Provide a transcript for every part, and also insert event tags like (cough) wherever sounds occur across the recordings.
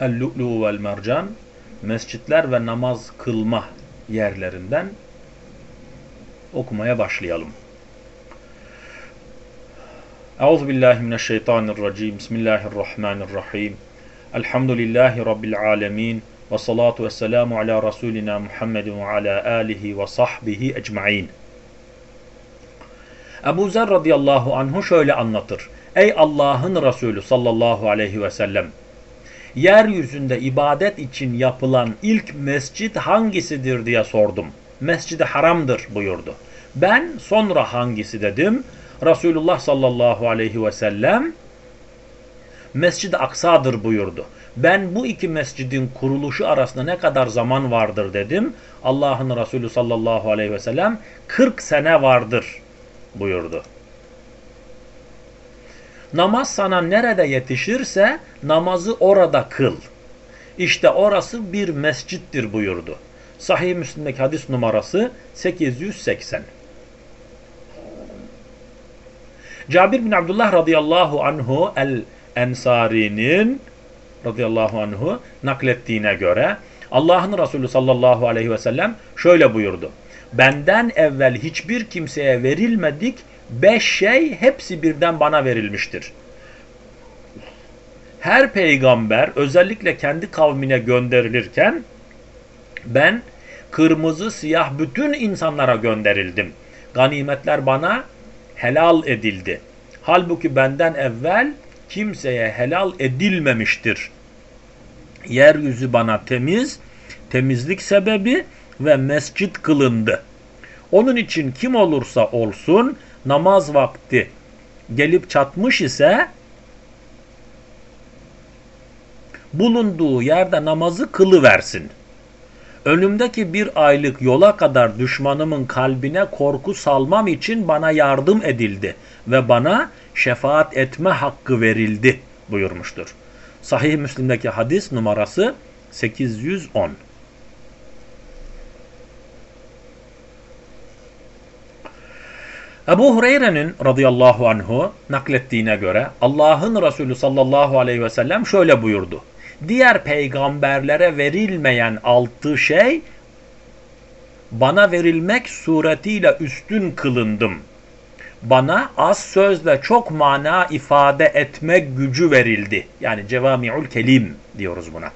El-Lu'lu vel Mercan mescitler ve namaz kılma yerlerinden okumaya başlayalım. Euzu billahi mineşşeytanirracim. Bismillahirrahmanirrahim. Elhamdülillahi rabbil alamin ve salatu vesselamu ala rasulina Muhammedin ve ala alihi ve sahbihi ecmaîn. Ebu Zer radıyallahu anhu şöyle anlatır. Ey Allah'ın Resulü sallallahu aleyhi ve sellem yeryüzünde ibadet için yapılan ilk mescit hangisidir diye sordum. Mescid-i haramdır buyurdu. Ben sonra hangisi dedim. Resulullah sallallahu aleyhi ve sellem Mescid-i Aksa'dır buyurdu. Ben bu iki mescidin kuruluşu arasında ne kadar zaman vardır dedim. Allah'ın Resulü sallallahu aleyhi ve sellem 40 sene vardır buyurdu. Namaz sana nerede yetişirse namazı orada kıl. İşte orası bir mescittir buyurdu. Sahih Müslim'deki hadis numarası 880. Cabir bin Abdullah radıyallahu anhu el Ensari'nin radıyallahu anhu naklettiğine göre Allah'ın Resulü sallallahu aleyhi ve sellem şöyle buyurdu. Benden evvel hiçbir kimseye verilmedik beş şey hepsi birden bana verilmiştir. Her peygamber özellikle kendi kavmine gönderilirken ben kırmızı siyah bütün insanlara gönderildim. Ganimetler bana helal edildi. Halbuki benden evvel kimseye helal edilmemiştir. Yeryüzü bana temiz, temizlik sebebi ve mescit kılındı. Onun için kim olursa olsun namaz vakti gelip çatmış ise bulunduğu yerde namazı kılıversin. Önümdeki bir aylık yola kadar düşmanımın kalbine korku salmam için bana yardım edildi ve bana şefaat etme hakkı verildi buyurmuştur. Sahih Müslim'deki hadis numarası 810. Ebu Hureyre'nin radıyallahu anhu naklettiğine göre Allah'ın Resulü sallallahu aleyhi ve sellem şöyle buyurdu. Diğer peygamberlere verilmeyen altı şey bana verilmek suretiyle üstün kılındım. Bana az sözle çok mana ifade etmek gücü verildi. Yani cevami'ul kelim diyoruz buna.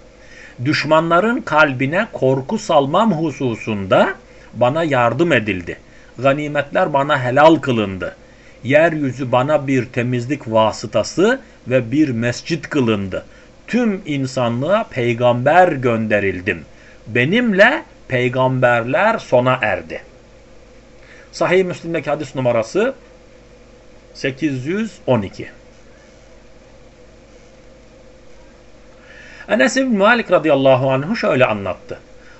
Düşmanların kalbine korku salmam hususunda bana yardım edildi ganimetler bana helal kılındı. Yeryüzü bana bir temizlik vasıtası ve bir mescit kılındı. Tüm insanlığa peygamber gönderildim. Benimle peygamberler sona erdi. Sahih Müslim'deki hadis numarası 812. Enes bin Malik radıyallahu anhu şöyle anlattı.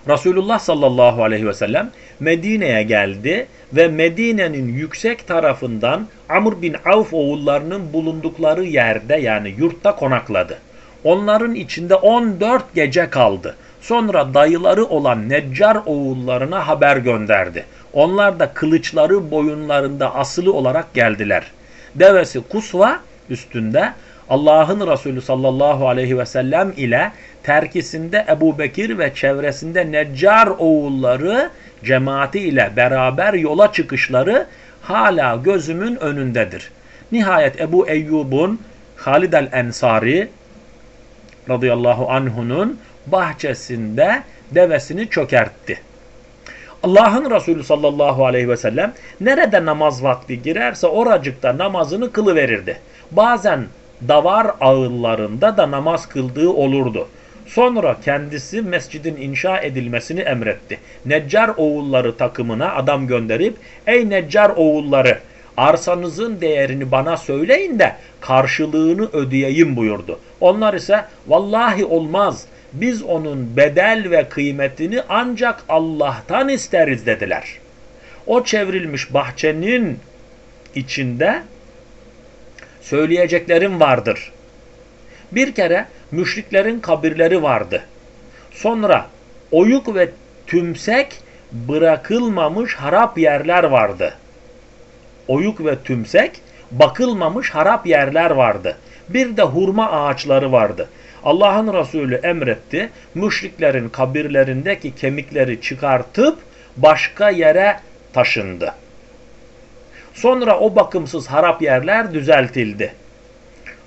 Resulullah sallallahu aleyhi ve sellem Medine'ye geldi ve Medine'nin yüksek tarafından Amr bin Avf oğullarının bulundukları yerde yani yurtta konakladı. Onların içinde 14 gece kaldı. Sonra dayıları olan Neccar oğullarına haber gönderdi. Onlar da kılıçları boyunlarında asılı olarak geldiler. Devesi Kusva üstünde Allah'ın Resulü sallallahu aleyhi ve sellem ile terkisinde Ebu Bekir ve çevresinde Neccar oğulları cemaati ile beraber yola çıkışları hala gözümün önündedir. Nihayet Ebu Eyyub'un Halid el-Ensari radıyallahu anhunun bahçesinde devesini çökertti. Allah'ın Resulü sallallahu aleyhi ve sellem nerede namaz vakti girerse oracıkta namazını kılıverirdi. Bazen davar ağıllarında da namaz kıldığı olurdu. Sonra kendisi mescidin inşa edilmesini emretti. Neccar oğulları takımına adam gönderip ey Neccar oğulları arsanızın değerini bana söyleyin de karşılığını ödeyeyim buyurdu. Onlar ise vallahi olmaz biz onun bedel ve kıymetini ancak Allah'tan isteriz dediler. O çevrilmiş bahçenin içinde söyleyeceklerim vardır. Bir kere müşriklerin kabirleri vardı. Sonra oyuk ve tümsek bırakılmamış harap yerler vardı. Oyuk ve tümsek bakılmamış harap yerler vardı. Bir de hurma ağaçları vardı. Allah'ın Resulü emretti. Müşriklerin kabirlerindeki kemikleri çıkartıp başka yere taşındı. Sonra o bakımsız harap yerler düzeltildi.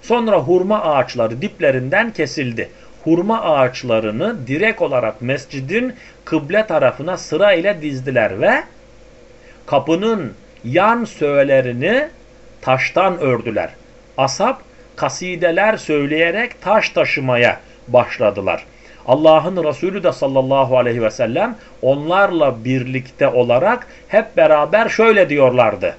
Sonra hurma ağaçları diplerinden kesildi. Hurma ağaçlarını direkt olarak mescidin kıble tarafına sıra ile dizdiler ve kapının yan söğelerini taştan ördüler. Asap kasideler söyleyerek taş taşımaya başladılar. Allah'ın Resulü de sallallahu aleyhi ve sellem onlarla birlikte olarak hep beraber şöyle diyorlardı.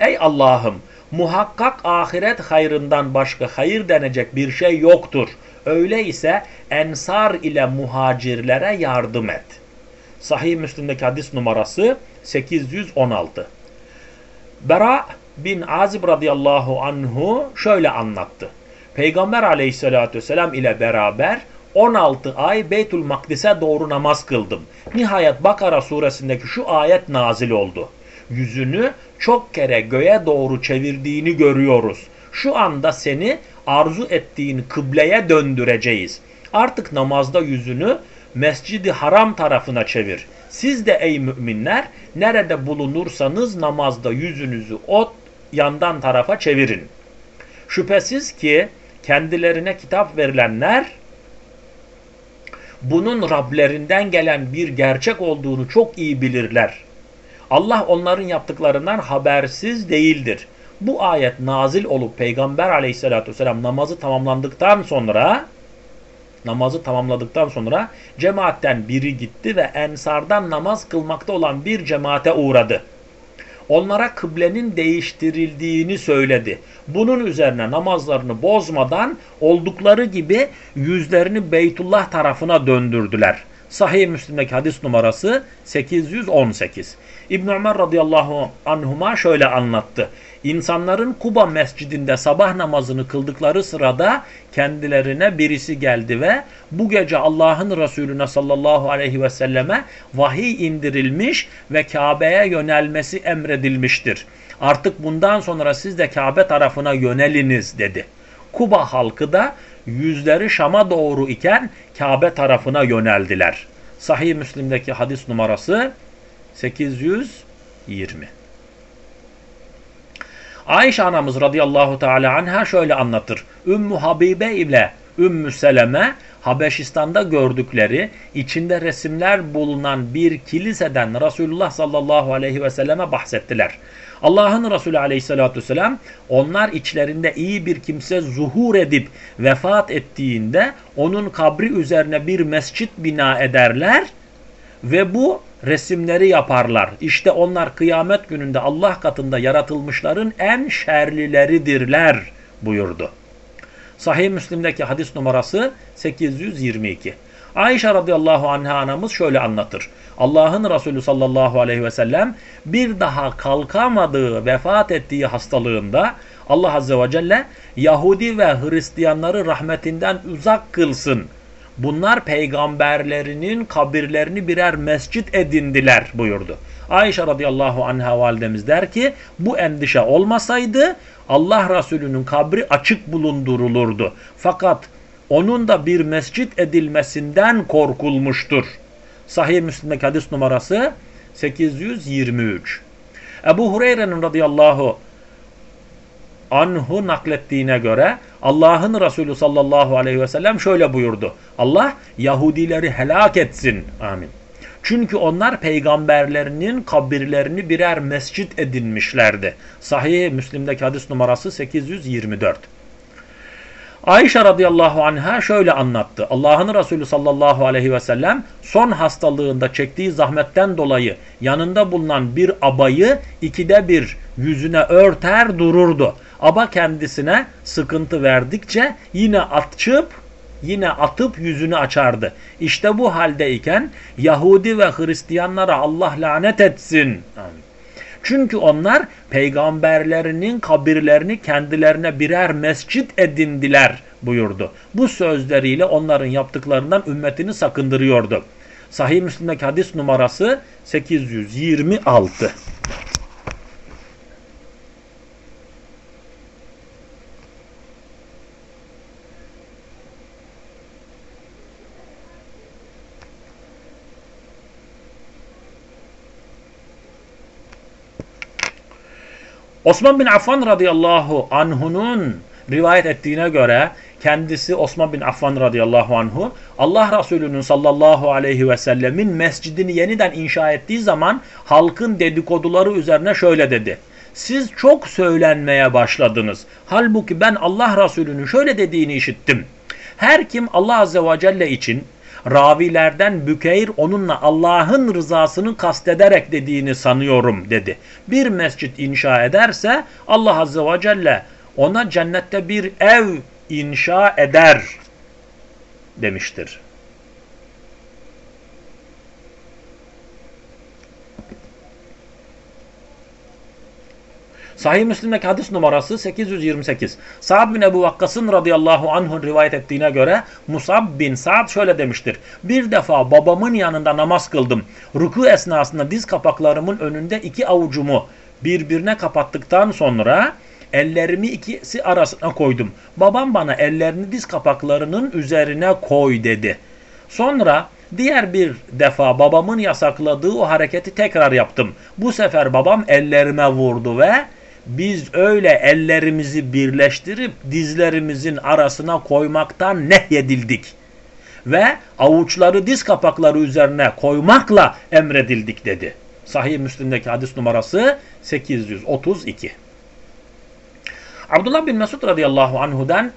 Ey Allah'ım muhakkak ahiret hayrından başka hayır denecek bir şey yoktur. Öyleyse ensar ile muhacirlere yardım et. Sahih Müslim'deki hadis numarası 816. Bera bin Azib radıyallahu anhu şöyle anlattı. Peygamber aleyhissalatü vesselam ile beraber 16 ay Beytül Makdis'e doğru namaz kıldım. Nihayet Bakara suresindeki şu ayet nazil oldu. Yüzünü çok kere göğe doğru çevirdiğini görüyoruz. Şu anda seni arzu ettiğin kıbleye döndüreceğiz. Artık namazda yüzünü Mescidi Haram tarafına çevir. Siz de ey müminler nerede bulunursanız namazda yüzünüzü o yandan tarafa çevirin. Şüphesiz ki kendilerine kitap verilenler bunun Rablerinden gelen bir gerçek olduğunu çok iyi bilirler. Allah onların yaptıklarından habersiz değildir. Bu ayet nazil olup Peygamber aleyhissalatü vesselam namazı tamamlandıktan sonra namazı tamamladıktan sonra cemaatten biri gitti ve ensardan namaz kılmakta olan bir cemaate uğradı. Onlara kıblenin değiştirildiğini söyledi. Bunun üzerine namazlarını bozmadan oldukları gibi yüzlerini Beytullah tarafına döndürdüler. Sahih Müslim'deki hadis numarası 818. İbn Ömer radıyallahu anhuma şöyle anlattı. İnsanların Kuba mescidinde sabah namazını kıldıkları sırada kendilerine birisi geldi ve bu gece Allah'ın Resulüne sallallahu aleyhi ve selleme vahiy indirilmiş ve Kabe'ye yönelmesi emredilmiştir. Artık bundan sonra siz de Kabe tarafına yöneliniz dedi. Kuba halkı da yüzleri Şam'a doğru iken Kabe tarafına yöneldiler. Sahih Müslim'deki hadis numarası 820. Ayşe anamız radıyallahu teala anha şöyle anlatır. Ümmü Habibe ile Ümmü Seleme Habeşistan'da gördükleri içinde resimler bulunan bir kiliseden Resulullah sallallahu aleyhi ve selleme bahsettiler. Allah'ın Resulü aleyhissalatü vesselam onlar içlerinde iyi bir kimse zuhur edip vefat ettiğinde onun kabri üzerine bir mescit bina ederler ve bu resimleri yaparlar. İşte onlar kıyamet gününde Allah katında yaratılmışların en şerlileridirler buyurdu. Sahih Müslim'deki hadis numarası 822. Ayşe radıyallahu anha anamız şöyle anlatır. Allah'ın Resulü sallallahu aleyhi ve sellem bir daha kalkamadığı, vefat ettiği hastalığında Allah azze ve celle Yahudi ve Hristiyanları rahmetinden uzak kılsın Bunlar peygamberlerinin kabirlerini birer mescit edindiler buyurdu. Ayşe radıyallahu anha validemiz der ki bu endişe olmasaydı Allah Resulü'nün kabri açık bulundurulurdu. Fakat onun da bir mescit edilmesinden korkulmuştur. Sahih Müslim'deki hadis numarası 823. Ebu Hureyre'nin radıyallahu anhu naklettiğine göre Allah'ın Resulü sallallahu aleyhi ve sellem şöyle buyurdu. Allah Yahudileri helak etsin. Amin. Çünkü onlar peygamberlerinin kabirlerini birer mescit edinmişlerdi. Sahih Müslim'deki hadis numarası 824. Ayşe radıyallahu anha şöyle anlattı. Allah'ın Resulü sallallahu aleyhi ve sellem son hastalığında çektiği zahmetten dolayı yanında bulunan bir abayı ikide bir yüzüne örter dururdu. Aba kendisine sıkıntı verdikçe yine atçıp yine atıp yüzünü açardı. İşte bu haldeyken Yahudi ve Hristiyanlara Allah lanet etsin. Çünkü onlar peygamberlerinin kabirlerini kendilerine birer mescit edindiler buyurdu. Bu sözleriyle onların yaptıklarından ümmetini sakındırıyordu. Sahih Müslim'deki hadis numarası 826. Osman bin Affan radıyallahu anhunun rivayet ettiğine göre kendisi Osman bin Affan radıyallahu anhu Allah Resulü'nün sallallahu aleyhi ve sellemin mescidini yeniden inşa ettiği zaman halkın dedikoduları üzerine şöyle dedi. Siz çok söylenmeye başladınız. Halbuki ben Allah Resulü'nün şöyle dediğini işittim. Her kim Allah Azze ve Celle için ravilerden Bükeyr onunla Allah'ın rızasını kastederek dediğini sanıyorum dedi. Bir mescit inşa ederse Allah Azze ve Celle ona cennette bir ev inşa eder demiştir. Sahih Müslim'deki hadis numarası 828. Sa'd bin Ebu Vakkas'ın radıyallahu anh'un rivayet ettiğine göre Musab bin Sa'd şöyle demiştir. Bir defa babamın yanında namaz kıldım. Ruku esnasında diz kapaklarımın önünde iki avucumu birbirine kapattıktan sonra ellerimi ikisi arasına koydum. Babam bana ellerini diz kapaklarının üzerine koy dedi. Sonra diğer bir defa babamın yasakladığı o hareketi tekrar yaptım. Bu sefer babam ellerime vurdu ve biz öyle ellerimizi birleştirip dizlerimizin arasına koymaktan nehyedildik. Ve avuçları diz kapakları üzerine koymakla emredildik dedi. Sahih Müslim'deki hadis numarası 832. Abdullah bin Mesud radıyallahu anhudan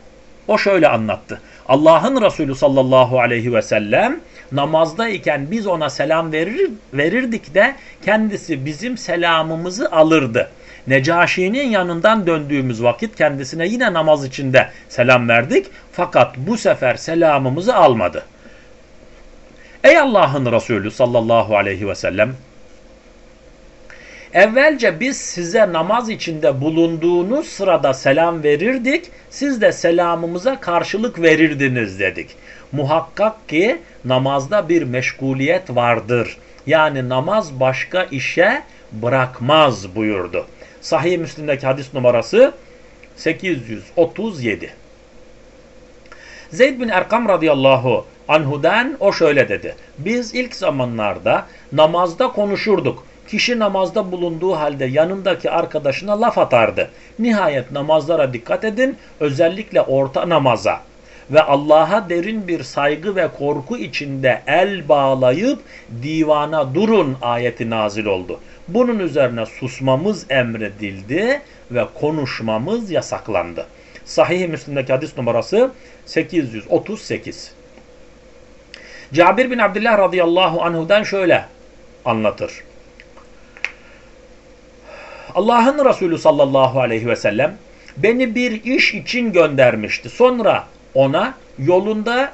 o şöyle anlattı. Allah'ın Resulü sallallahu aleyhi ve sellem namazdayken biz ona selam verir, verirdik de kendisi bizim selamımızı alırdı. Necaşi'nin yanından döndüğümüz vakit kendisine yine namaz içinde selam verdik. Fakat bu sefer selamımızı almadı. Ey Allah'ın Resulü sallallahu aleyhi ve sellem Evvelce biz size namaz içinde bulunduğunuz sırada selam verirdik, siz de selamımıza karşılık verirdiniz dedik. Muhakkak ki namazda bir meşguliyet vardır. Yani namaz başka işe bırakmaz buyurdu. Sahih Müslim'deki hadis numarası 837. Zeyd bin Erkam radıyallahu anhudan o şöyle dedi. Biz ilk zamanlarda namazda konuşurduk. Kişi namazda bulunduğu halde yanındaki arkadaşına laf atardı. Nihayet namazlara dikkat edin, özellikle orta namaza ve Allah'a derin bir saygı ve korku içinde el bağlayıp divana durun ayeti nazil oldu. Bunun üzerine susmamız emredildi ve konuşmamız yasaklandı. Sahih-i Müslim'deki hadis numarası 838. Cabir bin Abdullah radıyallahu anhudan şöyle anlatır. Allah'ın Resulü sallallahu aleyhi ve sellem beni bir iş için göndermişti. Sonra ona yolunda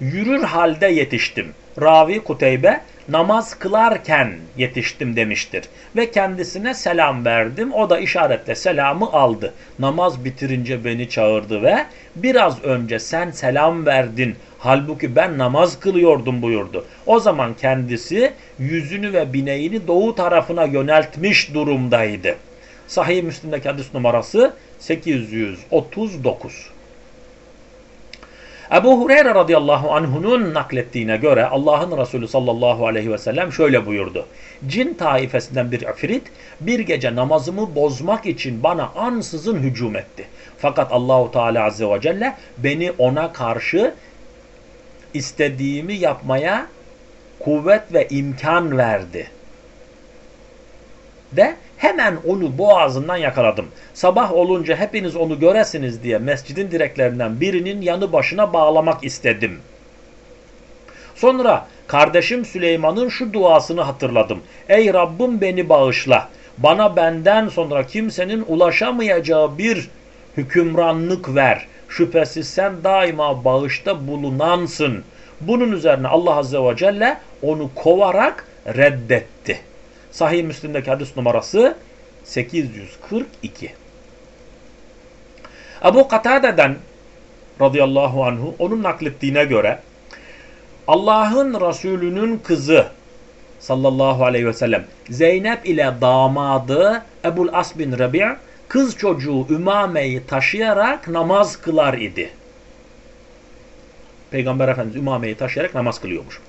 yürür halde yetiştim. Ravi Kuteybe namaz kılarken yetiştim demiştir. Ve kendisine selam verdim. O da işaretle selamı aldı. Namaz bitirince beni çağırdı ve biraz önce sen selam verdin. Halbuki ben namaz kılıyordum buyurdu. O zaman kendisi yüzünü ve bineğini doğu tarafına yöneltmiş durumdaydı. Sahih Müslim'deki hadis numarası 839. Ebu Hureyre radıyallahu anhunun naklettiğine göre Allah'ın Resulü sallallahu aleyhi ve sellem şöyle buyurdu. Cin taifesinden bir ifrit bir gece namazımı bozmak için bana ansızın hücum etti. Fakat Allahu Teala azze ve celle beni ona karşı istediğimi yapmaya kuvvet ve imkan verdi. De Hemen onu boğazından yakaladım. Sabah olunca hepiniz onu göresiniz diye mescidin direklerinden birinin yanı başına bağlamak istedim. Sonra kardeşim Süleyman'ın şu duasını hatırladım. Ey Rabbim beni bağışla. Bana benden sonra kimsenin ulaşamayacağı bir hükümranlık ver. Şüphesiz sen daima bağışta bulunansın. Bunun üzerine Allah Azze ve Celle onu kovarak reddetti. Sahih Müslim'deki hadis numarası 842. Ebu Katade'den radıyallahu anhu onun naklettiğine göre Allah'ın Resulü'nün kızı sallallahu aleyhi ve sellem Zeynep ile damadı Ebul As bin Rabi' kız çocuğu Ümame'yi taşıyarak namaz kılar idi. Peygamber Efendimiz Ümame'yi taşıyarak namaz kılıyormuş.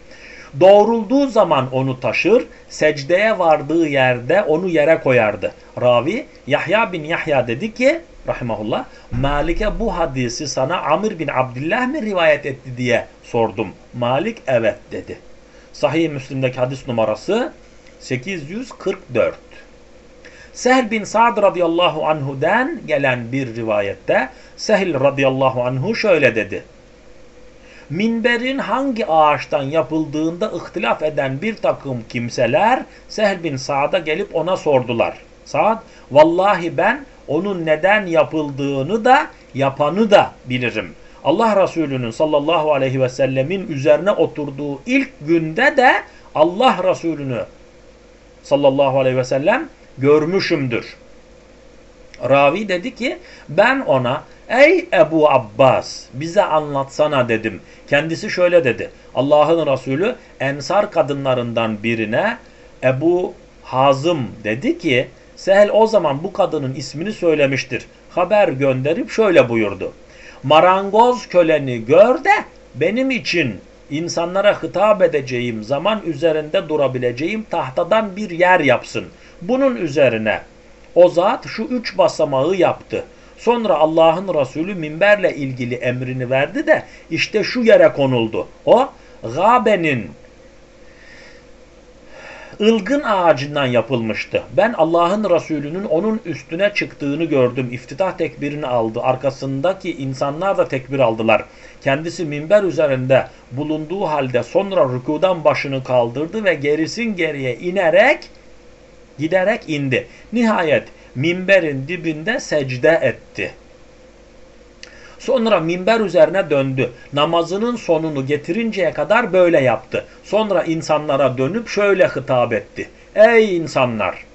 Doğrulduğu zaman onu taşır, secdeye vardığı yerde onu yere koyardı. Ravi Yahya bin Yahya dedi ki rahimahullah Malik'e bu hadisi sana Amir bin Abdullah mı rivayet etti diye sordum. Malik evet dedi. Sahih Müslim'deki hadis numarası 844. Sehl bin Sa'd radıyallahu anhu'den gelen bir rivayette Sehl radıyallahu anhu şöyle dedi. Minberin hangi ağaçtan yapıldığında ihtilaf eden bir takım kimseler Sehl bin Sa'd'a gelip ona sordular. Sa'd, vallahi ben onun neden yapıldığını da yapanı da bilirim. Allah Resulü'nün sallallahu aleyhi ve sellemin üzerine oturduğu ilk günde de Allah Resulü'nü sallallahu aleyhi ve sellem görmüşümdür. Ravi dedi ki ben ona ey Ebu Abbas bize anlatsana dedim. Kendisi şöyle dedi. Allah'ın Resulü ensar kadınlarından birine Ebu Hazım dedi ki Sehel o zaman bu kadının ismini söylemiştir. Haber gönderip şöyle buyurdu. Marangoz köleni gör de benim için insanlara hitap edeceğim zaman üzerinde durabileceğim tahtadan bir yer yapsın. Bunun üzerine o zat şu üç basamağı yaptı. Sonra Allah'ın Resulü minberle ilgili emrini verdi de işte şu yere konuldu. O Gabe'nin ılgın ağacından yapılmıştı. Ben Allah'ın Resulü'nün onun üstüne çıktığını gördüm. İftitah tekbirini aldı. Arkasındaki insanlar da tekbir aldılar. Kendisi minber üzerinde bulunduğu halde sonra rükudan başını kaldırdı ve gerisin geriye inerek giderek indi. Nihayet minberin dibinde secde etti. Sonra minber üzerine döndü. Namazının sonunu getirinceye kadar böyle yaptı. Sonra insanlara dönüp şöyle hitap etti. Ey insanlar!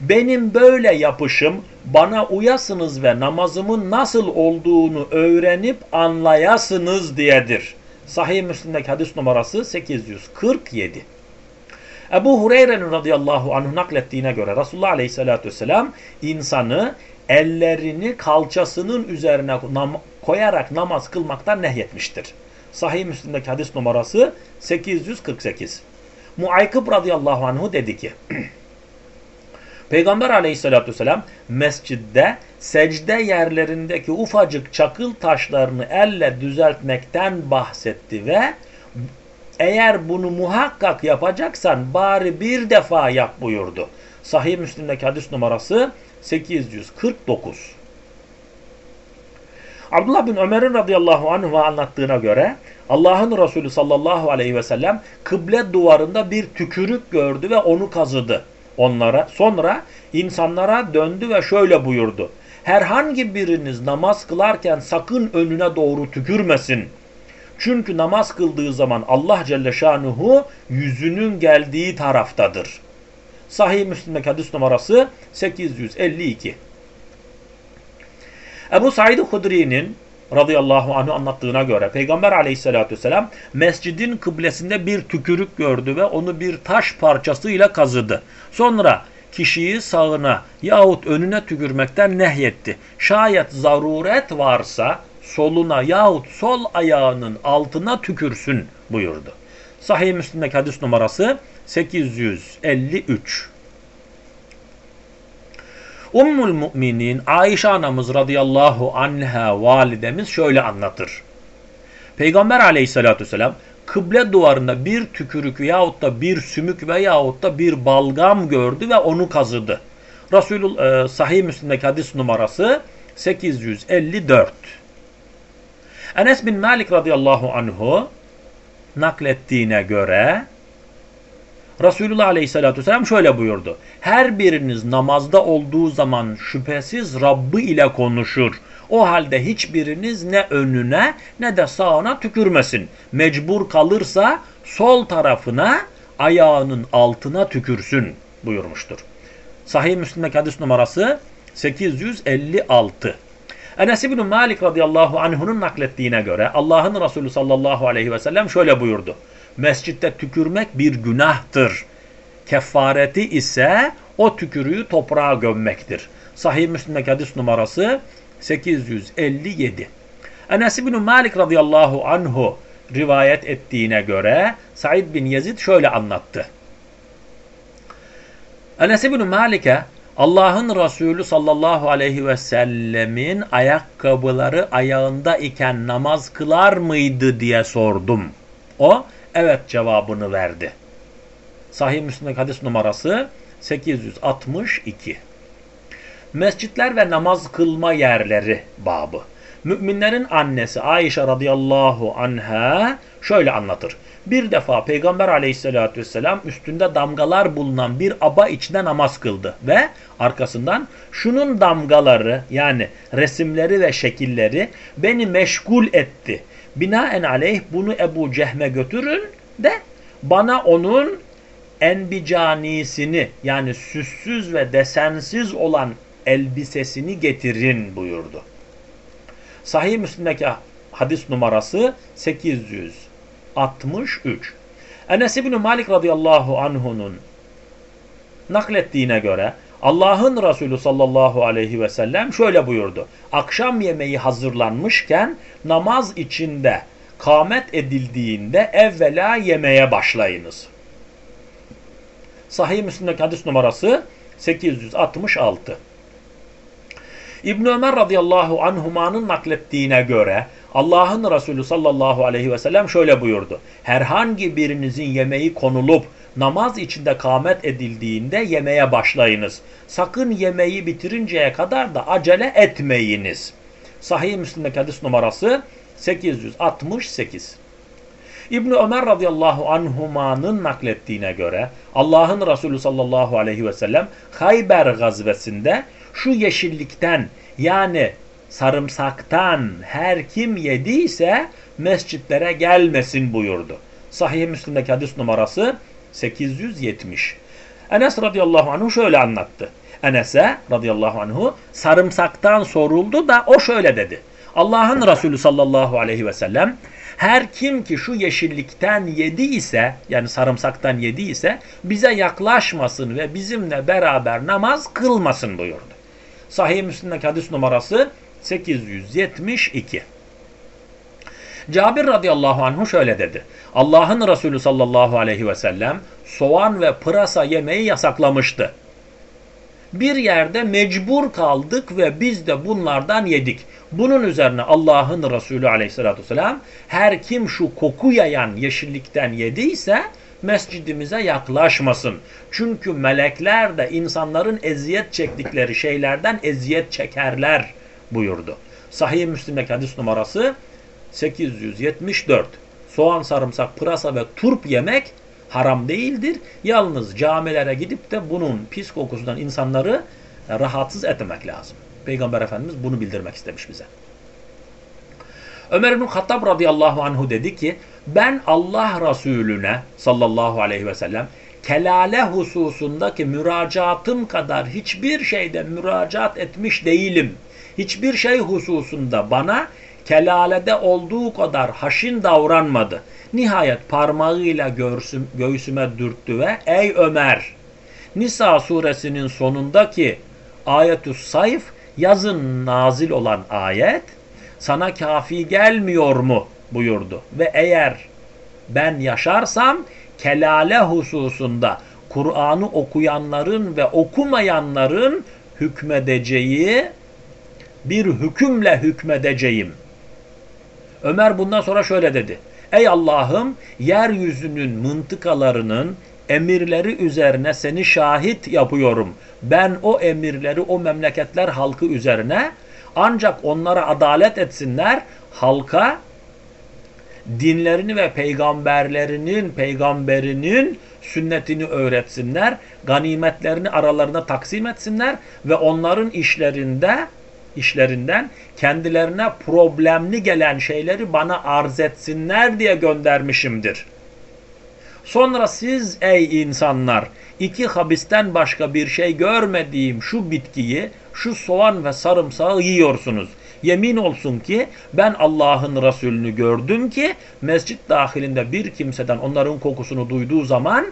Benim böyle yapışım bana uyasınız ve namazımın nasıl olduğunu öğrenip anlayasınız diyedir. Sahih Müslim'deki hadis numarası 847. Ebu Hureyre'nin radıyallahu anh naklettiğine göre Resulullah aleyhissalatü vesselam insanı ellerini kalçasının üzerine koyarak namaz kılmaktan nehyetmiştir. Sahih Müslim'deki hadis numarası 848. Muaykıb radıyallahu anhu dedi ki (clears throat) Peygamber aleyhissalatü vesselam mescidde secde yerlerindeki ufacık çakıl taşlarını elle düzeltmekten bahsetti ve eğer bunu muhakkak yapacaksan bari bir defa yap buyurdu. Sahih Müslim'deki hadis numarası 849. Abdullah bin Ömer'in radıyallahu anh'a anlattığına göre Allah'ın Resulü sallallahu aleyhi ve sellem kıble duvarında bir tükürük gördü ve onu kazıdı. Onlara sonra insanlara döndü ve şöyle buyurdu. Herhangi biriniz namaz kılarken sakın önüne doğru tükürmesin. Çünkü namaz kıldığı zaman Allah Celle Şanuhu yüzünün geldiği taraftadır. Sahih Müslim'deki hadis numarası 852. Ebu Said Hudri'nin radıyallahu anh'ı anlattığına göre Peygamber aleyhissalatü vesselam mescidin kıblesinde bir tükürük gördü ve onu bir taş parçasıyla kazıdı. Sonra kişiyi sağına yahut önüne tükürmekten nehyetti. Şayet zaruret varsa soluna yahut sol ayağının altına tükürsün buyurdu. Sahih Müslim'deki hadis numarası 853. Ummul Müminin Ayşe anamız radıyallahu anha validemiz şöyle anlatır. Peygamber aleyhissalatü vesselam kıble duvarında bir tükürük yahut da bir sümük veyahut da bir balgam gördü ve onu kazıdı. Resulul e, Sahih Müslim'deki hadis numarası 854. Enes bin Malik radıyallahu anhu naklettiğine göre Resulullah Aleyhisselatü Vesselam şöyle buyurdu. Her biriniz namazda olduğu zaman şüphesiz Rabbi ile konuşur. O halde hiçbiriniz ne önüne ne de sağına tükürmesin. Mecbur kalırsa sol tarafına ayağının altına tükürsün buyurmuştur. Sahih Müslim'deki hadis numarası 856. Enes İbni Malik radıyallahu anh'unun naklettiğine göre Allah'ın Resulü sallallahu aleyhi ve sellem şöyle buyurdu. Mescitte tükürmek bir günahtır. Kefareti ise o tükürüğü toprağa gömmektir. Sahih Müslim'deki hadis numarası 857. Enes İbni Malik radıyallahu anhu rivayet ettiğine göre Said bin Yazid şöyle anlattı. Enes bin Malik'e Allah'ın Resulü sallallahu aleyhi ve sellemin ayakkabıları ayağında iken namaz kılar mıydı diye sordum. O evet cevabını verdi. Sahih Müslim hadis numarası 862. Mescitler ve namaz kılma yerleri babı. Müminlerin annesi Ayşe radıyallahu anha şöyle anlatır. Bir defa Peygamber aleyhissalatü vesselam üstünde damgalar bulunan bir aba içinde namaz kıldı ve arkasından şunun damgaları yani resimleri ve şekilleri beni meşgul etti. Binaen aleyh bunu Ebu Cehme götürün de bana onun enbicanisini yani süssüz ve desensiz olan elbisesini getirin buyurdu. Sahih Müslim'deki hadis numarası 863. Enes İbni Malik radıyallahu anh'unun naklettiğine göre Allah'ın Resulü sallallahu aleyhi ve sellem şöyle buyurdu. Akşam yemeği hazırlanmışken namaz içinde kâmet edildiğinde evvela yemeye başlayınız. Sahih Müslim'deki hadis numarası 866. İbn Ömer radıyallahu anhumanın naklettiğine göre Allah'ın Resulü sallallahu aleyhi ve sellem şöyle buyurdu. Herhangi birinizin yemeği konulup namaz içinde kâmet edildiğinde yemeye başlayınız. Sakın yemeği bitirinceye kadar da acele etmeyiniz. Sahih Müslim'deki hadis numarası 868. İbn Ömer radıyallahu anhumanın naklettiğine göre Allah'ın Resulü sallallahu aleyhi ve sellem Hayber gazvesinde şu yeşillikten yani sarımsaktan her kim yediyse mescitlere gelmesin buyurdu. Sahih Müslim'deki hadis numarası 870. Enes radıyallahu anhu şöyle anlattı. Enes'e radıyallahu anhu sarımsaktan soruldu da o şöyle dedi. Allah'ın Resulü sallallahu aleyhi ve sellem her kim ki şu yeşillikten yedi ise yani sarımsaktan yedi ise bize yaklaşmasın ve bizimle beraber namaz kılmasın buyurdu. Sahih Müslim'deki hadis numarası 872. Cabir radıyallahu anhu şöyle dedi. Allah'ın Resulü sallallahu aleyhi ve sellem soğan ve pırasa yemeği yasaklamıştı. Bir yerde mecbur kaldık ve biz de bunlardan yedik. Bunun üzerine Allah'ın Resulü aleyhissalatü vesselam her kim şu koku yayan yeşillikten yediyse mescidimize yaklaşmasın. Çünkü melekler de insanların eziyet çektikleri şeylerden eziyet çekerler buyurdu. Sahih Müslim'deki hadis numarası 874. Soğan, sarımsak, pırasa ve turp yemek haram değildir. Yalnız camilere gidip de bunun pis kokusundan insanları rahatsız etmek lazım. Peygamber Efendimiz bunu bildirmek istemiş bize. Ömer bin Hattab radıyallahu anhu dedi ki ben Allah Resulüne sallallahu aleyhi ve sellem kelale hususundaki müracaatım kadar hiçbir şeyde müracaat etmiş değilim. Hiçbir şey hususunda bana kelalede olduğu kadar haşin davranmadı. Nihayet parmağıyla göğsüm, göğsüme dürttü ve ey Ömer Nisa suresinin sonundaki ayetü sayf yazın nazil olan ayet sana kafi gelmiyor mu buyurdu. Ve eğer ben yaşarsam kelale hususunda Kur'an'ı okuyanların ve okumayanların hükmedeceği bir hükümle hükmedeceğim. Ömer bundan sonra şöyle dedi. Ey Allah'ım yeryüzünün mıntıkalarının emirleri üzerine seni şahit yapıyorum. Ben o emirleri o memleketler halkı üzerine ancak onlara adalet etsinler, halka dinlerini ve peygamberlerinin, peygamberinin sünnetini öğretsinler, ganimetlerini aralarına taksim etsinler ve onların işlerinde işlerinden kendilerine problemli gelen şeyleri bana arz etsinler diye göndermişimdir. Sonra siz ey insanlar iki habisten başka bir şey görmediğim şu bitkiyi, şu soğan ve sarımsağı yiyorsunuz. Yemin olsun ki ben Allah'ın Resulünü gördüm ki mescit dahilinde bir kimseden onların kokusunu duyduğu zaman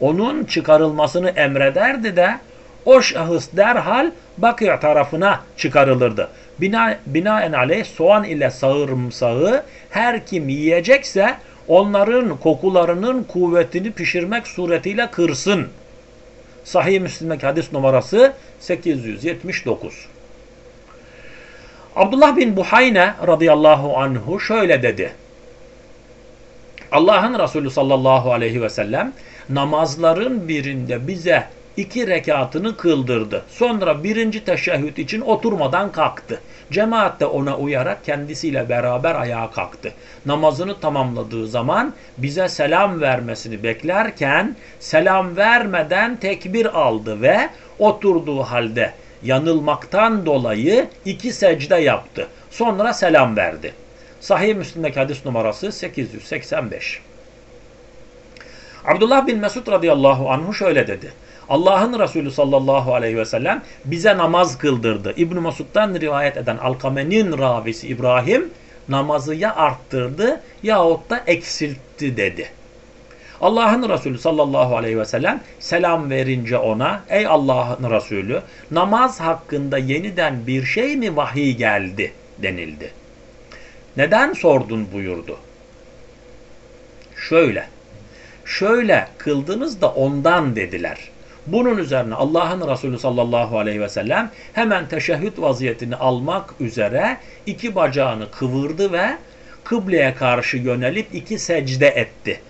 onun çıkarılmasını emrederdi de o şahıs derhal Bakıya tarafına çıkarılırdı. Bina, binaen aleyh soğan ile sarımsağı her kim yiyecekse onların kokularının kuvvetini pişirmek suretiyle kırsın. Sahih Müslim'deki hadis numarası 879. Abdullah bin Buhayne radıyallahu anhu şöyle dedi. Allah'ın Resulü sallallahu aleyhi ve sellem namazların birinde bize iki rekatını kıldırdı. Sonra birinci teşehhüd için oturmadan kalktı. Cemaat de ona uyarak kendisiyle beraber ayağa kalktı. Namazını tamamladığı zaman bize selam vermesini beklerken selam vermeden tekbir aldı ve oturduğu halde yanılmaktan dolayı iki secde yaptı. Sonra selam verdi. Sahih Müslim'deki hadis numarası 885. Abdullah bin Mesud radıyallahu anhu şöyle dedi. Allah'ın Resulü sallallahu aleyhi ve sellem bize namaz kıldırdı. İbn Mesud'dan rivayet eden Alkame'nin ravisi İbrahim namazı ya arttırdı yahut da eksiltti dedi. Allah'ın Resulü sallallahu aleyhi ve sellem selam verince ona ey Allah'ın Resulü namaz hakkında yeniden bir şey mi vahiy geldi denildi. Neden sordun buyurdu. Şöyle, şöyle kıldınız da ondan dediler. Bunun üzerine Allah'ın Resulü sallallahu aleyhi ve sellem hemen teşehhüd vaziyetini almak üzere iki bacağını kıvırdı ve kıbleye karşı yönelip iki secde etti.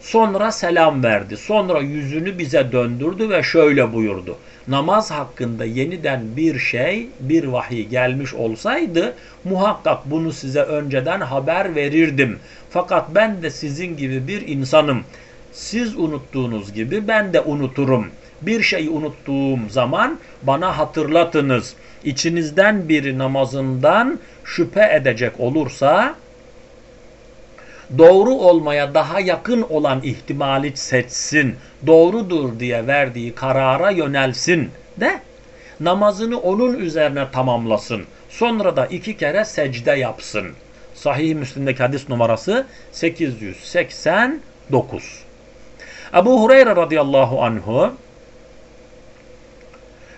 Sonra selam verdi. Sonra yüzünü bize döndürdü ve şöyle buyurdu. Namaz hakkında yeniden bir şey, bir vahiy gelmiş olsaydı muhakkak bunu size önceden haber verirdim. Fakat ben de sizin gibi bir insanım. Siz unuttuğunuz gibi ben de unuturum. Bir şeyi unuttuğum zaman bana hatırlatınız. İçinizden biri namazından şüphe edecek olursa doğru olmaya daha yakın olan ihtimali seçsin, doğrudur diye verdiği karara yönelsin de namazını onun üzerine tamamlasın. Sonra da iki kere secde yapsın. Sahih Müslim'deki hadis numarası 889. Ebu Hureyre radıyallahu anhu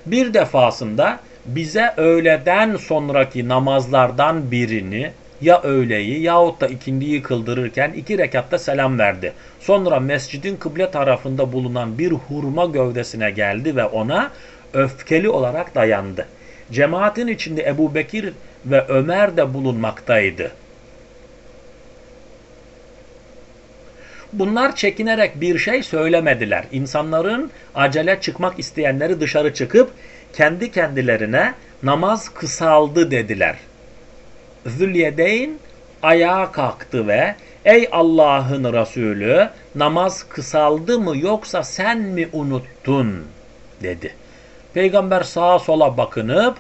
bir defasında bize öğleden sonraki namazlardan birini ya öğleyi yahut da ikindiyi kıldırırken iki rekatta selam verdi. Sonra mescidin kıble tarafında bulunan bir hurma gövdesine geldi ve ona öfkeli olarak dayandı. Cemaatin içinde Ebu Bekir ve Ömer de bulunmaktaydı. Bunlar çekinerek bir şey söylemediler. İnsanların acele çıkmak isteyenleri dışarı çıkıp kendi kendilerine namaz kısaldı dediler. Zülyedeyn ayağa kalktı ve ey Allah'ın Resulü namaz kısaldı mı yoksa sen mi unuttun dedi. Peygamber sağa sola bakınıp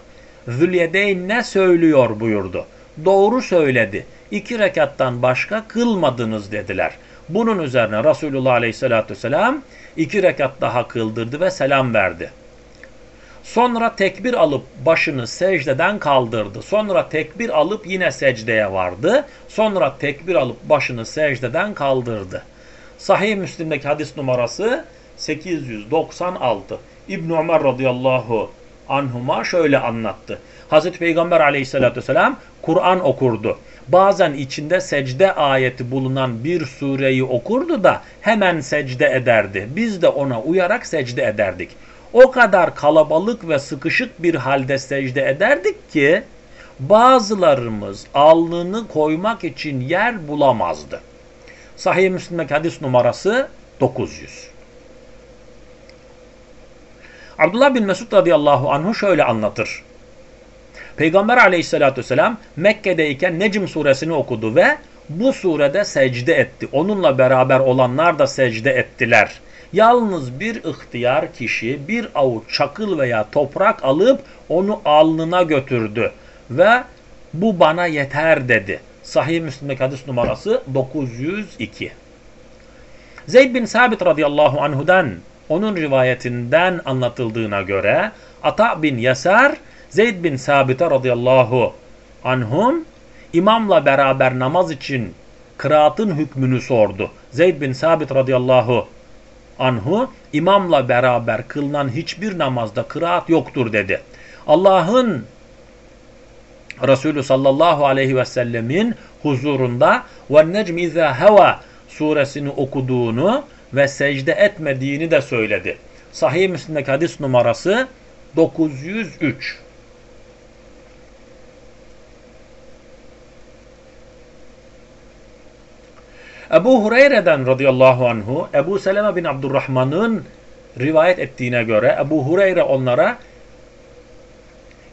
Zülyedeyn ne söylüyor buyurdu. Doğru söyledi. İki rekattan başka kılmadınız dediler. Bunun üzerine Resulullah Aleyhisselatü Vesselam iki rekat daha kıldırdı ve selam verdi. Sonra tekbir alıp başını secdeden kaldırdı. Sonra tekbir alıp yine secdeye vardı. Sonra tekbir alıp başını secdeden kaldırdı. Sahih Müslim'deki hadis numarası 896. İbn Ömer radıyallahu anhuma şöyle anlattı. Hazreti Peygamber aleyhissalatü vesselam Kur'an okurdu. Bazen içinde secde ayeti bulunan bir sureyi okurdu da hemen secde ederdi. Biz de ona uyarak secde ederdik o kadar kalabalık ve sıkışık bir halde secde ederdik ki bazılarımız alnını koymak için yer bulamazdı. Sahih Müslim'deki hadis numarası 900. Abdullah bin Mesud radıyallahu anhu şöyle anlatır. Peygamber aleyhissalatü vesselam Mekke'deyken Necm suresini okudu ve bu surede secde etti. Onunla beraber olanlar da secde ettiler. Yalnız bir ihtiyar kişi bir avuç çakıl veya toprak alıp onu alnına götürdü ve bu bana yeter dedi. Sahih Müslim'deki hadis numarası 902. Zeyd bin Sabit radıyallahu anhudan onun rivayetinden anlatıldığına göre Ata bin Yasar Zeyd bin Sabit'e radıyallahu anhum imamla beraber namaz için kıraatın hükmünü sordu. Zeyd bin Sabit radıyallahu anhu imamla beraber kılınan hiçbir namazda kıraat yoktur dedi. Allah'ın Resulü sallallahu aleyhi ve sellemin huzurunda ve necm izâ heva suresini okuduğunu ve secde etmediğini de söyledi. Sahih Müslim'deki hadis numarası 903. Ebu Hureyre'den radıyallahu anhu Ebu Seleme bin Abdurrahman'ın rivayet ettiğine göre Ebu Hureyre onlara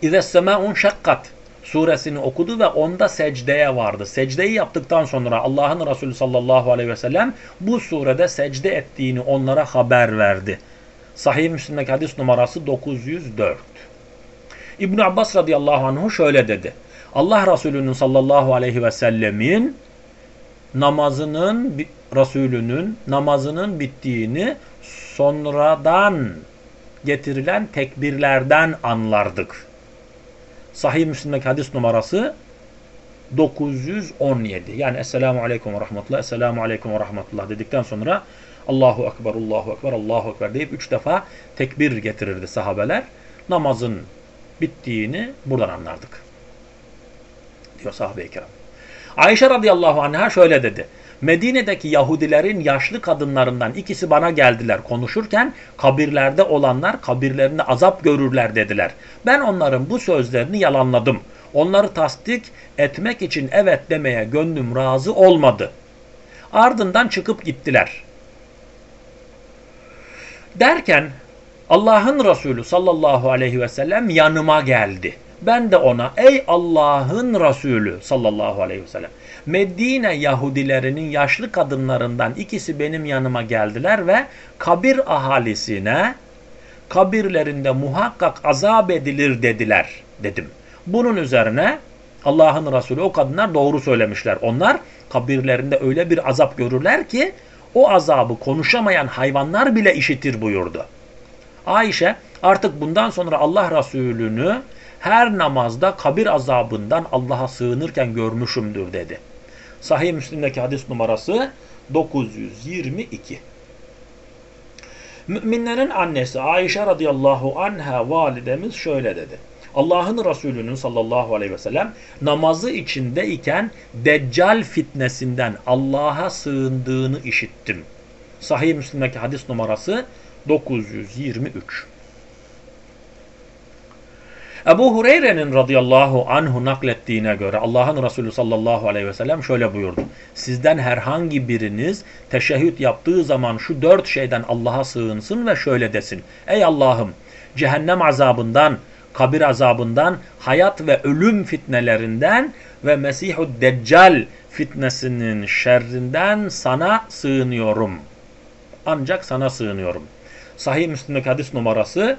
İze semâun şakkat suresini okudu ve onda secdeye vardı. Secdeyi yaptıktan sonra Allah'ın Resulü sallallahu aleyhi ve sellem bu surede secde ettiğini onlara haber verdi. Sahih Müslim'deki hadis numarası 904. İbn Abbas radıyallahu anhu şöyle dedi. Allah Resulü'nün sallallahu aleyhi ve sellemin namazının Resulünün namazının bittiğini sonradan getirilen tekbirlerden anlardık. Sahih Müslim'deki hadis numarası 917. Yani Esselamu Aleyküm ve Rahmetullah, Esselamu Aleyküm ve Rahmetullah dedikten sonra Allahu Ekber, Allahu Ekber, Allahu Ekber deyip üç defa tekbir getirirdi sahabeler. Namazın bittiğini buradan anlardık. Diyor sahabe-i kiram. Ayşe radıyallahu anha şöyle dedi. Medine'deki Yahudilerin yaşlı kadınlarından ikisi bana geldiler konuşurken kabirlerde olanlar kabirlerinde azap görürler dediler. Ben onların bu sözlerini yalanladım. Onları tasdik etmek için evet demeye gönlüm razı olmadı. Ardından çıkıp gittiler. Derken Allah'ın Resulü sallallahu aleyhi ve sellem yanıma geldi. Ben de ona ey Allah'ın Resulü sallallahu aleyhi ve sellem Medine Yahudilerinin yaşlı kadınlarından ikisi benim yanıma geldiler ve kabir ahalisine kabirlerinde muhakkak azap edilir dediler dedim. Bunun üzerine Allah'ın Resulü o kadınlar doğru söylemişler. Onlar kabirlerinde öyle bir azap görürler ki o azabı konuşamayan hayvanlar bile işitir buyurdu. Ayşe artık bundan sonra Allah Resulü'nü her namazda kabir azabından Allah'a sığınırken görmüşümdür dedi. Sahih Müslim'deki hadis numarası 922. Müminlerin annesi Ayşe radıyallahu anha validemiz şöyle dedi. Allah'ın Resulü'nün sallallahu aleyhi ve sellem namazı içindeyken Deccal fitnesinden Allah'a sığındığını işittim. Sahih Müslim'deki hadis numarası 923. Ebu Hureyre'nin radıyallahu anhu naklettiğine göre Allah'ın Resulü sallallahu aleyhi ve sellem şöyle buyurdu. Sizden herhangi biriniz teşehhüd yaptığı zaman şu dört şeyden Allah'a sığınsın ve şöyle desin. Ey Allah'ım cehennem azabından, kabir azabından, hayat ve ölüm fitnelerinden ve Mesihud Deccal fitnesinin şerrinden sana sığınıyorum. Ancak sana sığınıyorum. Sahih Müslim'deki hadis numarası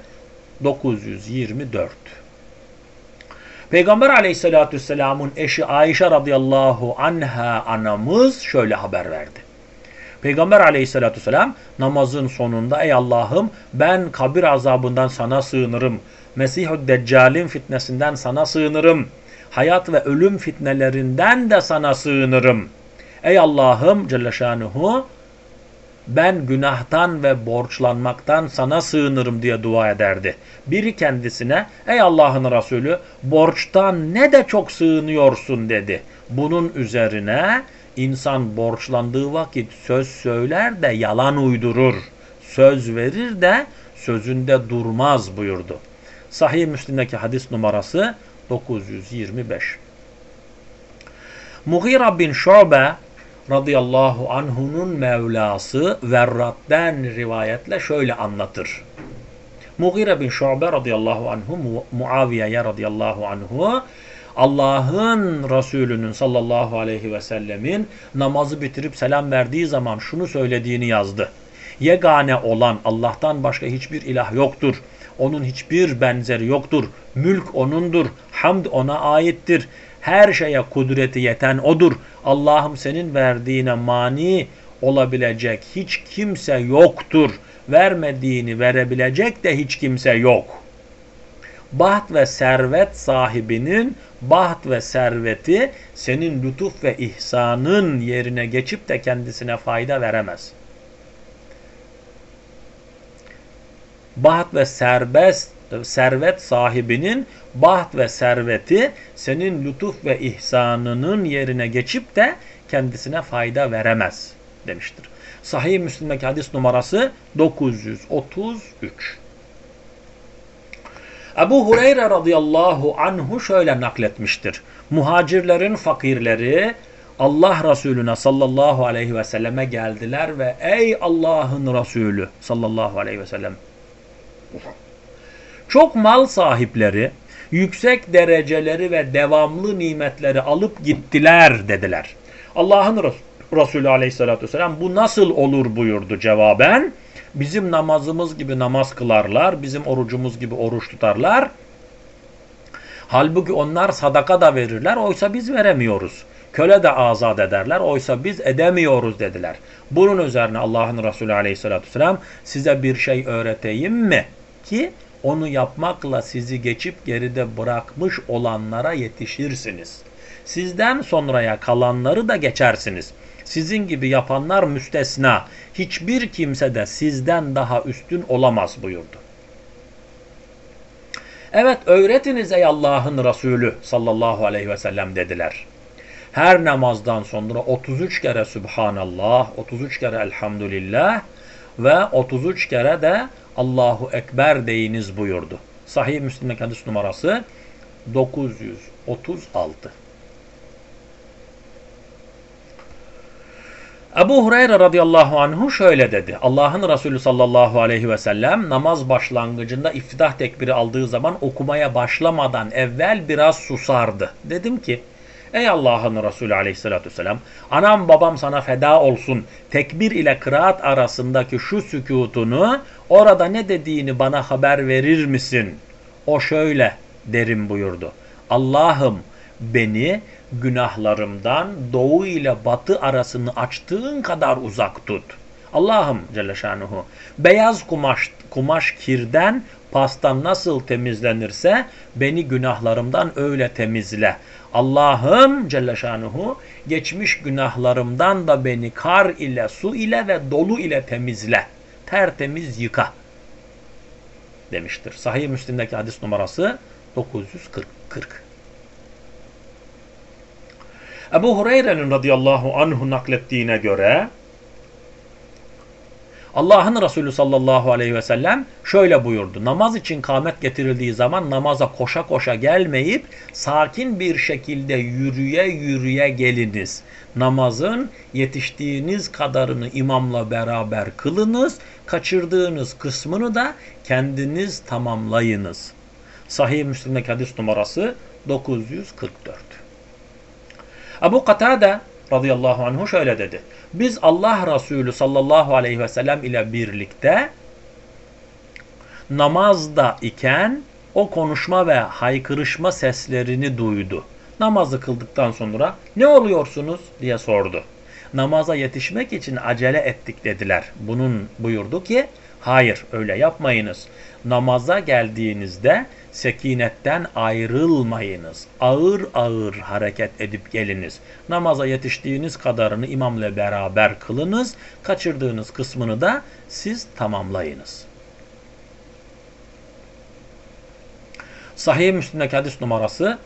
924. Peygamber aleyhissalatü vesselamın eşi Ayşe radıyallahu anha anamız şöyle haber verdi. Peygamber aleyhissalatü vesselam namazın sonunda ey Allah'ım ben kabir azabından sana sığınırım. Mesih-ü Deccal'in fitnesinden sana sığınırım. Hayat ve ölüm fitnelerinden de sana sığınırım. Ey Allah'ım Celle Şanuhu ben günahtan ve borçlanmaktan sana sığınırım diye dua ederdi. Biri kendisine ey Allah'ın Resulü borçtan ne de çok sığınıyorsun dedi. Bunun üzerine insan borçlandığı vakit söz söyler de yalan uydurur. Söz verir de sözünde durmaz buyurdu. Sahih Müslim'deki hadis numarası 925. Mughira bin Şube radıyallahu anhunun Mevlası Verrat'ten rivayetle şöyle anlatır. Mughire bin Şu'be radıyallahu anhu Muaviye'ye radıyallahu anhu Allah'ın Resulü'nün sallallahu aleyhi ve sellemin namazı bitirip selam verdiği zaman şunu söylediğini yazdı. Yegane olan Allah'tan başka hiçbir ilah yoktur. Onun hiçbir benzeri yoktur. Mülk O'nundur. Hamd O'na aittir. Her şeye kudreti yeten O'dur. Allah'ım senin verdiğine mani olabilecek hiç kimse yoktur. Vermediğini verebilecek de hiç kimse yok. Baht ve servet sahibinin baht ve serveti senin lütuf ve ihsanın yerine geçip de kendisine fayda veremez. Baht ve serbest, servet sahibinin baht ve serveti senin lütuf ve ihsanının yerine geçip de kendisine fayda veremez demiştir. Sahih Müslim'deki hadis numarası 933. Ebu Hureyre radıyallahu anhu şöyle nakletmiştir. Muhacirlerin fakirleri Allah Resulüne sallallahu aleyhi ve selleme geldiler ve ey Allah'ın Resulü sallallahu aleyhi ve sellem çok mal sahipleri yüksek dereceleri ve devamlı nimetleri alıp gittiler dediler. Allah'ın Resulü aleyhissalatü vesselam bu nasıl olur buyurdu cevaben. Bizim namazımız gibi namaz kılarlar, bizim orucumuz gibi oruç tutarlar. Halbuki onlar sadaka da verirler, oysa biz veremiyoruz. Köle de azat ederler, oysa biz edemiyoruz dediler. Bunun üzerine Allah'ın Resulü aleyhissalatü vesselam size bir şey öğreteyim mi? Ki onu yapmakla sizi geçip geride bırakmış olanlara yetişirsiniz. Sizden sonraya kalanları da geçersiniz. Sizin gibi yapanlar müstesna. Hiçbir kimse de sizden daha üstün olamaz buyurdu. Evet öğretiniz ey Allah'ın Resulü sallallahu aleyhi ve sellem dediler. Her namazdan sonra 33 kere Subhanallah, 33 kere Elhamdülillah ve 33 kere de Allahu Ekber deyiniz buyurdu. Sahih Müslim'deki hadis numarası 936. Ebu Hureyre radıyallahu anhu şöyle dedi. Allah'ın Resulü sallallahu aleyhi ve sellem namaz başlangıcında iftidah tekbiri aldığı zaman okumaya başlamadan evvel biraz susardı. Dedim ki ey Allah'ın Resulü aleyhissalatü vesselam anam babam sana feda olsun tekbir ile kıraat arasındaki şu sükutunu orada ne dediğini bana haber verir misin? O şöyle derim buyurdu. Allah'ım beni günahlarımdan doğu ile batı arasını açtığın kadar uzak tut. Allah'ım Celle Şanuhu beyaz kumaş, kumaş kirden pastan nasıl temizlenirse beni günahlarımdan öyle temizle. Allah'ım Celle Şanuhu geçmiş günahlarımdan da beni kar ile su ile ve dolu ile temizle. Tertemiz yıka demiştir. Sahih Müslim'deki hadis numarası 940. 40. Ebu Hureyre'nin radıyallahu anhu naklettiğine göre Allah'ın Resulü sallallahu aleyhi ve sellem şöyle buyurdu. Namaz için kâmet getirildiği zaman namaza koşa koşa gelmeyip sakin bir şekilde yürüye yürüye geliniz. Namazın yetiştiğiniz kadarını imamla beraber kılınız. Kaçırdığınız kısmını da kendiniz tamamlayınız. Sahih Müslim'deki hadis numarası 944. Ebu Katade radıyallahu anhu şöyle dedi. Biz Allah Resulü sallallahu aleyhi ve sellem ile birlikte namazda iken o konuşma ve haykırışma seslerini duydu. Namazı kıldıktan sonra ne oluyorsunuz diye sordu. Namaza yetişmek için acele ettik dediler. Bunun buyurdu ki hayır öyle yapmayınız. Namaza geldiğinizde sekinetten ayrılmayınız. Ağır ağır hareket edip geliniz. Namaza yetiştiğiniz kadarını imamla beraber kılınız. Kaçırdığınız kısmını da siz tamamlayınız. Sahih Müslim'deki hadis numarası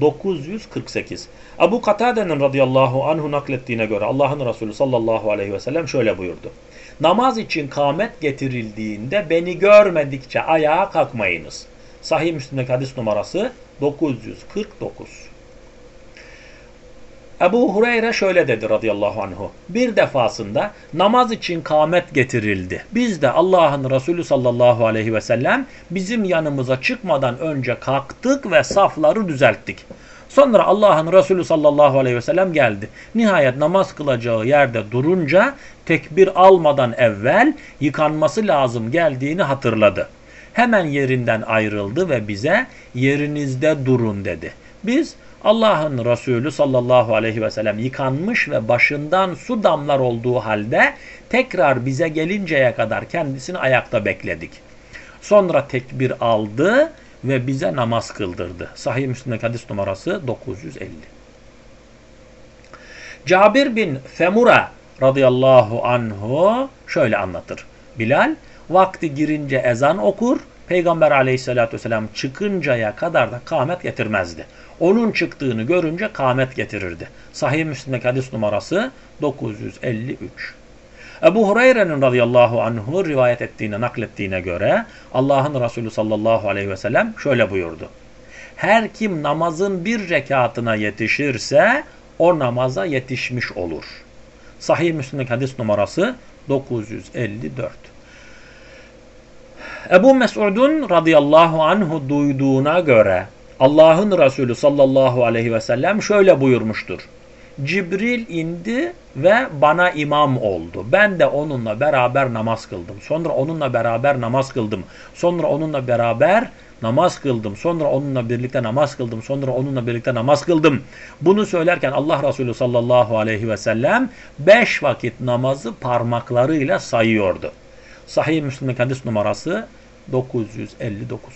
948. Abu Katade'nin radıyallahu anhu naklettiğine göre Allah'ın Resulü sallallahu aleyhi ve sellem şöyle buyurdu. Namaz için kâmet getirildiğinde beni görmedikçe ayağa kalkmayınız. Sahih Müslim'deki hadis numarası 949. Ebu Hureyre şöyle dedi radıyallahu anhu. Bir defasında namaz için kâmet getirildi. Biz de Allah'ın Resulü sallallahu aleyhi ve sellem bizim yanımıza çıkmadan önce kalktık ve safları düzelttik. Sonra Allah'ın Resulü sallallahu aleyhi ve sellem geldi. Nihayet namaz kılacağı yerde durunca tekbir almadan evvel yıkanması lazım geldiğini hatırladı. Hemen yerinden ayrıldı ve bize yerinizde durun dedi. Biz Allah'ın Resulü sallallahu aleyhi ve sellem yıkanmış ve başından su damlar olduğu halde tekrar bize gelinceye kadar kendisini ayakta bekledik. Sonra tekbir aldı ve bize namaz kıldırdı. Sahih Müslim'deki hadis numarası 950. Cabir bin Femura radıyallahu anhu şöyle anlatır. Bilal vakti girince ezan okur, Peygamber aleyhissalatü vesselam çıkıncaya kadar da kâmet getirmezdi. Onun çıktığını görünce kâmet getirirdi. Sahih Müslim'deki hadis numarası 953. Ebu Hureyre'nin radıyallahu anhu rivayet ettiğine, naklettiğine göre Allah'ın Resulü sallallahu aleyhi ve sellem şöyle buyurdu. Her kim namazın bir rekatına yetişirse o namaza yetişmiş olur. Sahih Müslim'deki hadis numarası 954. Ebu Mes'ud'un radıyallahu anhu duyduğuna göre Allah'ın Resulü sallallahu aleyhi ve sellem şöyle buyurmuştur. Cibril indi ve bana imam oldu. Ben de onunla beraber namaz kıldım. Sonra onunla beraber namaz kıldım. Sonra onunla beraber namaz kıldım. Sonra onunla birlikte namaz kıldım. Sonra onunla birlikte namaz kıldım. Bunu söylerken Allah Resulü sallallahu aleyhi ve sellem beş vakit namazı parmaklarıyla sayıyordu. Sahih Müslim'in hadis numarası 959.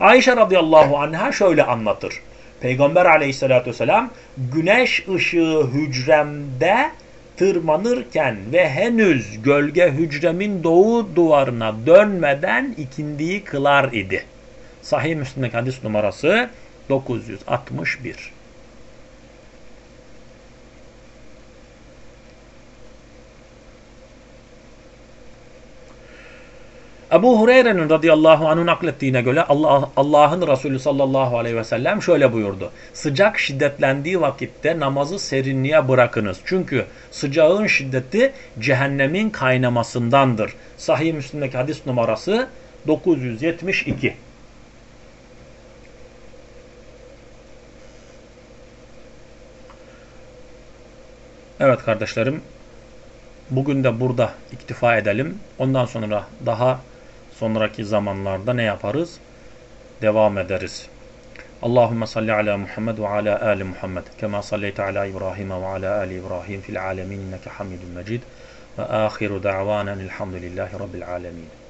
Ayşe radıyallahu anha şöyle anlatır. Peygamber aleyhissalatü vesselam güneş ışığı hücremde tırmanırken ve henüz gölge hücremin doğu duvarına dönmeden ikindiyi kılar idi. Sahih Müslim'deki hadis numarası 961. Ebu Hureyre'nin radıyallahu anh'ın naklettiğine göre Allah, Allah'ın Resulü sallallahu aleyhi ve sellem şöyle buyurdu. Sıcak şiddetlendiği vakitte namazı serinliğe bırakınız. Çünkü sıcağın şiddeti cehennemin kaynamasındandır. Sahih Müslim'deki hadis numarası 972. Evet kardeşlerim, bugün de burada iktifa edelim. Ondan sonra daha sonraki zamanlarda ne yaparız? Devam ederiz. Allahümme salli ala Muhammed ve ala ali Muhammed kema salleyte ala İbrahim ve ala ali İbrahim fil alemin inneke hamidun mecid ve ahiru da'vanen elhamdülillahi rabbil alemin.